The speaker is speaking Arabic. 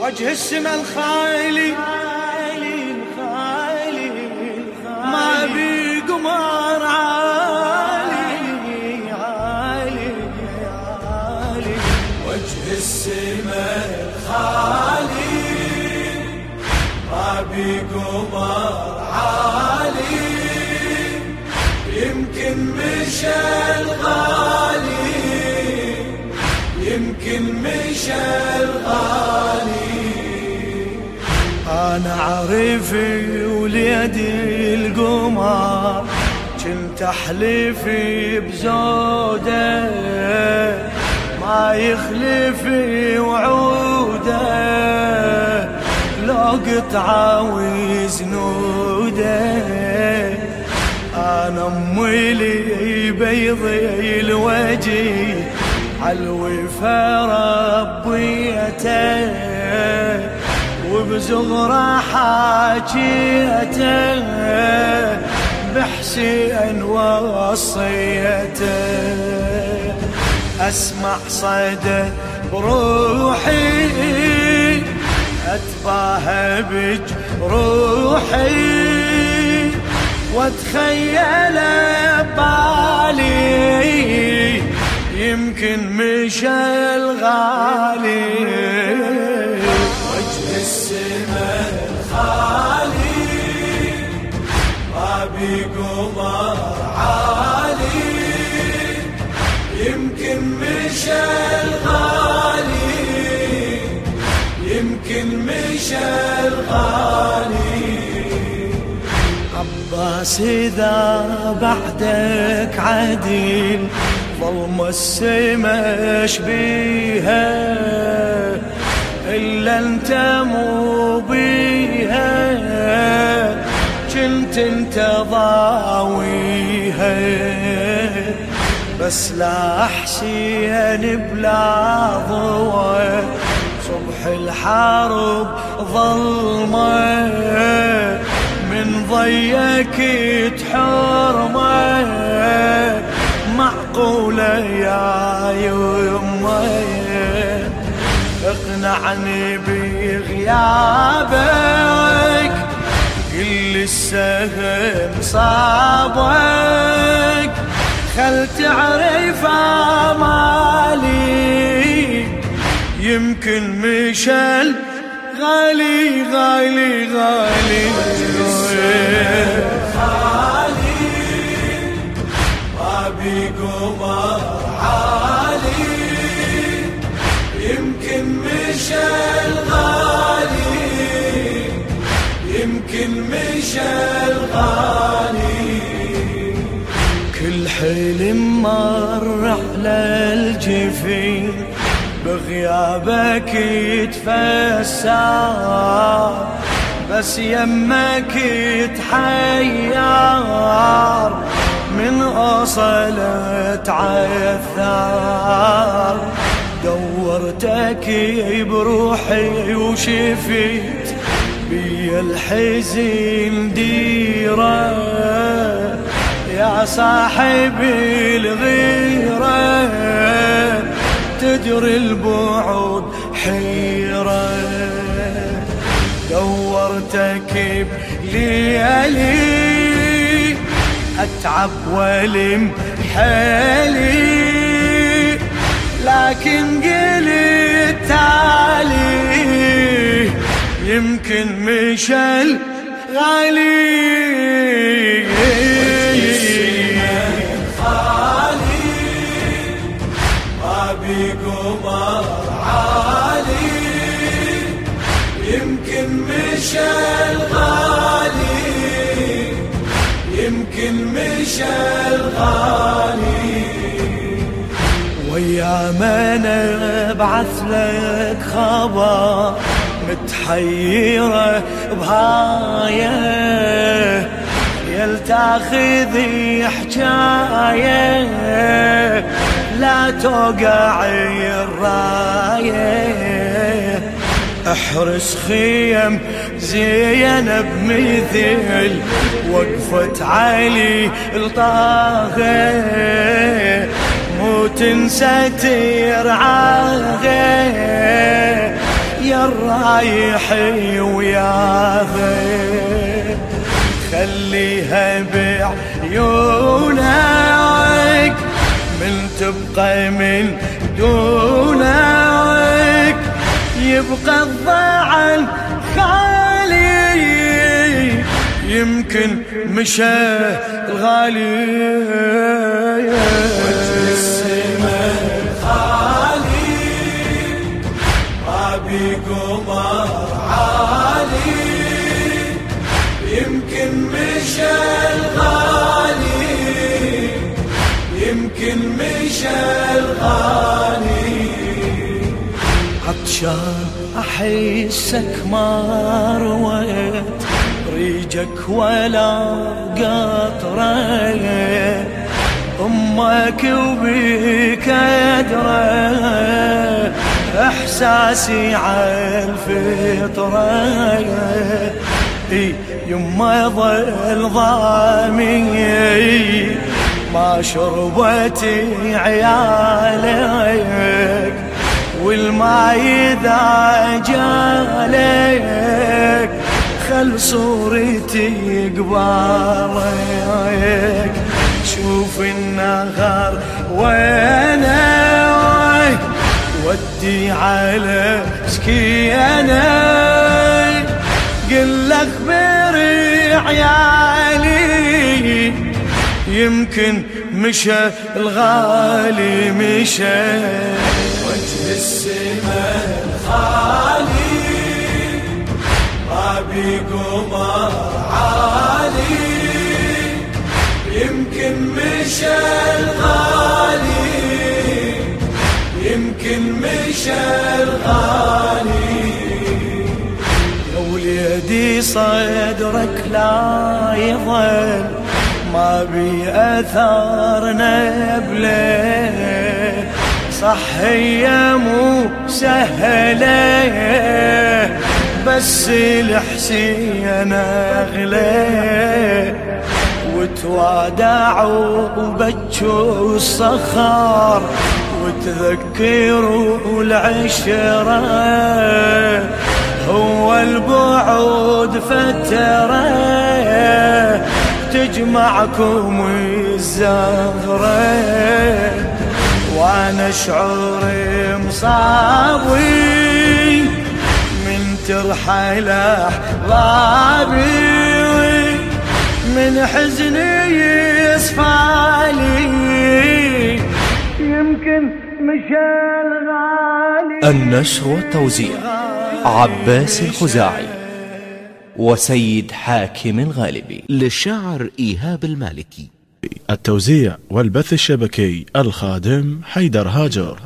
وجه السما الخالي ما بي قمر عالي. عالي عالي. وجه السماء الخالي ما بي قمر عالي. يمكن مشى الغالي. يمكن مشى الغالي. أنا عرفي وليدي القمر كنت احلفي بزوده ما يخلفي وعودة. لو قطعه وزنوده أنا أمي لي بيضي الوجه. عالوفا ربيته وبزغرة حاجيته بحسين وصيته أسمع صدى بروحي اتباهى بجروحي وأتخيل بالي. يمكن مشى الغالي وجه السماء الخالي. ما بي قمر عالي. يمكن مشى الغالي يمكن مشى الغالي عباس إذا بعدك عديل. ظلم السما شبيها إلا أنت مو بيها. كنت أنت ضاويها. بس لا حسين بلا ضوى صبح الحرب ظلمة. من ضيك تحرمه معقولة يا يمه اقنعني بغيابك كل السهم صابك. خل تعرف مالي يمكن مشل غالي غالي غالي. ما مشى الغالي. كل حلم مر على الجفين بغيابك يتفسر بس يمك يتحير من أصلت عثار. دورتك بروحي وشفيت بي الحزن ديرة يا صاحب الغيرة تدري البعد حيرة. دورتك بليالي أتعب وألم حالي. لكن قلت تالي يمكن مشل غالي. الغالي يمكن الغالي ويا من أبعث لك خبر متحيرة بهاية يلتاخذي حجاية. لا توقع الراية. احرس خيم زينب مثل وقفة علي الطاغي. مو تنسى ترعاغي. يا رايح وياها خليها بعيونك من تبقى من دونك. يبقى الضعن خالي يمكن مشى الغالي. عطشان أحسك ما رويت. ريجك ولا قطرة أمك وبيك ادرى إحساسي عالفطرة. يما ظل ضامي ما شربتي عيالك. والما إذا جالك خل صورتي قبالك. شوف النهار وينك ودي على سكينة قل اخبري عيالي يمكن مشى الغالي مشى. وجه السماء الخالي ما بقمر عالي يمكن مشى الغالي يمكن مشى الغالي يا وليدي صدرك لا يظل ما بي اثار نبله صح هي مو سهله بس الحسين اغلى وتوادعوا وبجوا الصخر وتذكروا العشرة هو البعود فترة تجمعكم الزهرة وأنا شعوري مصابي من ترحل احبابي من حزني يصفالي يمكن مشى الغالي النشر والتوزيع عباس الخزاعي وسيد حاكم الغالبي. للشاعر إيهاب المالكي. التوزيع والبث الشبكي الخادم حيدر هاجر.